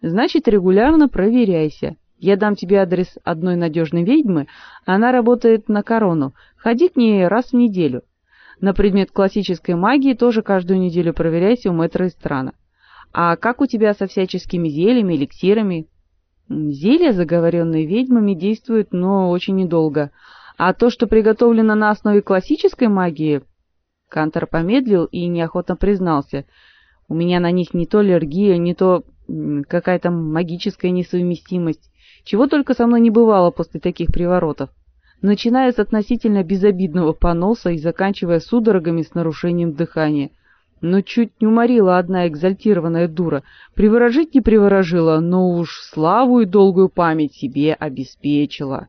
Значит, регулярно проверяйся. Я дам тебе адрес одной надежной ведьмы, она работает на корону. Ходи к ней раз в неделю. На предмет классической магии тоже каждую неделю проверяйся у мэтра Истрана. А как у тебя со всяческими зельями, эликсирами? Зелья, заговоренные ведьмами, действуют, но очень недолго. А то, что приготовлено на основе классической магии... Кантор помедлил и неохотно признался. У меня на них не то аллергия, не то какая-то магическая несовместимость. Чего только со мной не бывало после таких приворотов. Начиная с относительно безобидного поноса и заканчивая судорогами с нарушением дыхания. Но чуть не уморила одна экзальтированная дура. Приворожить не приворожила, но уж славу и долгую память себе обеспечила.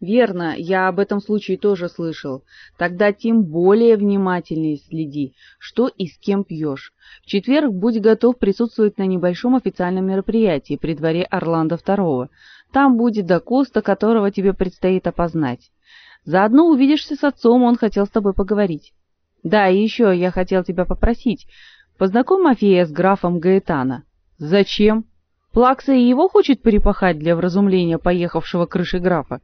Верно, я об этом случае тоже слышал. Тогда тем более внимательнее следи, что и с кем пьешь. В четверг будь готов присутствовать на небольшом официальном мероприятии при дворе Орландо II. Там будет Дакоста, которого тебе предстоит опознать. Заодно увидишься с отцом, он хотел с тобой поговорить. Да, и еще я хотел тебя попросить. Познакомь Мафея с графом Гаэтана. Зачем? Плакса и его хочет перепахать для вразумления поехавшего крыши графа.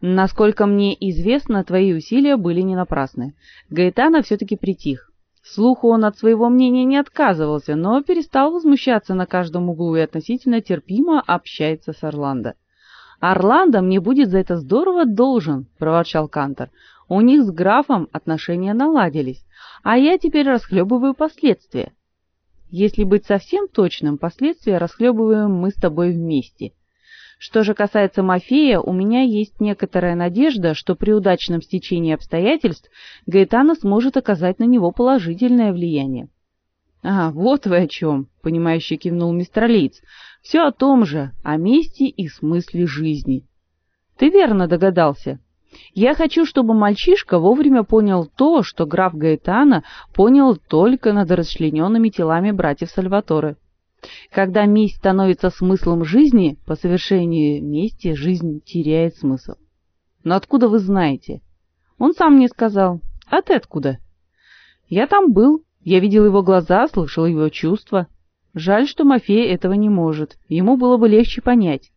Насколько мне известно, твои усилия были не напрасны. Гаэтана все-таки притих. Слуху он от своего мнения не отказывался, но перестал возмущаться на каждом углу и относительно терпимо общается с Орландо. «Орландо мне будет за это здорово должен», — проворчал Кантор. «У них с графом отношения наладились, а я теперь расхлебываю последствия». «Если быть совсем точным, последствия расхлебываем мы с тобой вместе. Что же касается Мафея, у меня есть некоторая надежда, что при удачном стечении обстоятельств Гаэтана сможет оказать на него положительное влияние. А, вот вы о чем, понимающе кивнул мистер Лиц. Все о том же, о месте и смысле жизни. Ты верно догадался. Я хочу, чтобы мальчишка вовремя понял то, что граф Гаэтана понял только над расчлененными телами братьев Сальваторе. Когда месть становится смыслом жизни, по совершении мести жизнь теряет смысл. Но откуда вы знаете? Он сам мне сказал. А ты откуда? Я там был. Я видел его глаза, слышал его чувства. Жаль, что Мафей этого не может. Ему было бы легче понять.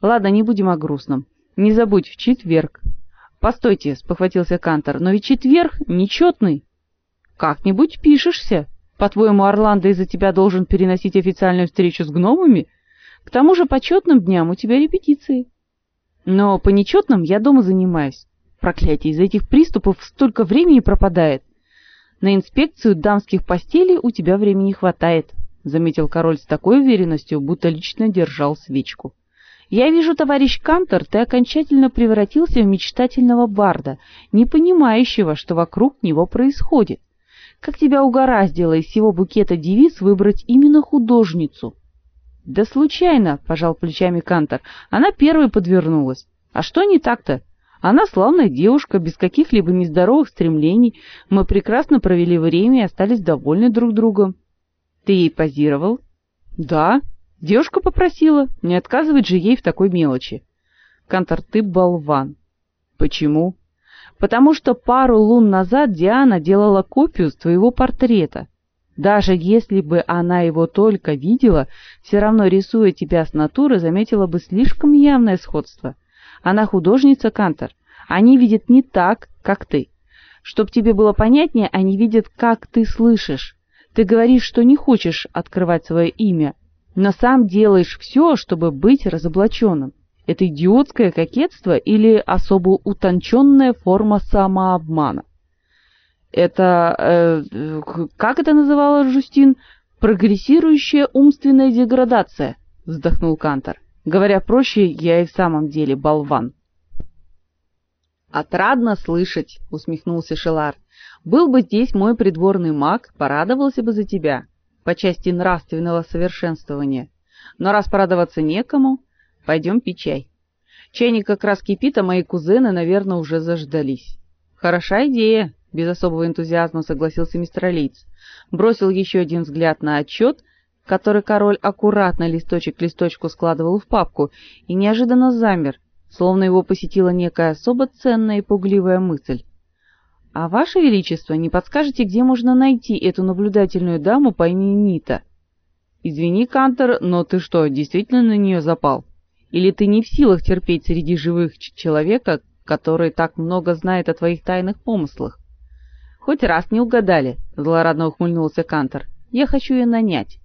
Ладно, не будем о грустном. Не забудь, в четверг. Постойте, спохватился Кантор, но ведь четверг нечетный. Как-нибудь пишешься. По-твоему, Орландо из-за тебя должен переносить официальную встречу с гномами? К тому же по четным дням у тебя репетиции. Но по нечетным я дома занимаюсь. Проклятие, из-за этих приступов столько времени пропадает. На инспекцию дамских постелей у тебя времени хватает, заметил король с такой уверенностью, будто лично держал свечку. Я вижу, товарищ Кантор, ты окончательно превратился в мечтательного барда, не понимающего, что вокруг него происходит. Как тебя угораздило из всего букета девиц выбрать именно художницу? Да случайно, пожал плечами Кантор. Она первой подвернулась. А что не так-то? Она славная девушка, без каких-либо нездоровых стремлений. Мы прекрасно провели время и остались довольны друг другом. Ты ей позировал? Да. Девушка попросила, не отказывать же ей в такой мелочи. Кантор, ты болван. Почему? Потому что пару лун назад Диана делала копию твоего портрета. Даже если бы она его только видела, все равно рисуя тебя с натуры, заметила бы слишком явное сходство. Она художница Кантор. Они видят не так, как ты. Чтоб тебе было понятнее, они видят, как ты слышишь. Ты говоришь, что не хочешь открывать свое имя, но сам делаешь все, чтобы быть разоблаченным. Это идиотское кокетство или особо утонченная форма самообмана? Это э, как это называла Жустин? Прогрессирующая умственная деградация, вздохнул Кантор. Говоря проще, я и в самом деле болван. Отрадно слышать, усмехнулся Шелар. Был бы здесь мой придворный маг, порадовался бы за тебя по части нравственного совершенствования. Но раз порадоваться некому, Пойдем пить чай. Чайник как раз кипит, а мои кузены, наверное, уже заждались. Хороша идея, без особого энтузиазма согласился мистер Лиц. Бросил еще один взгляд на отчет, который король аккуратно листочек к листочку складывал в папку, и неожиданно замер, словно его посетила некая особо ценная и пугливая мысль. А ваше величество, не подскажете, где можно найти эту наблюдательную даму по имени Нита? Извини, Кантер, но ты что, действительно на нее запал? Или ты не в силах терпеть среди живых человека, который так много знает о твоих тайных помыслах? Хоть раз не угадали, злорадно ухмыльнулся Кантер. Я хочу ее нанять.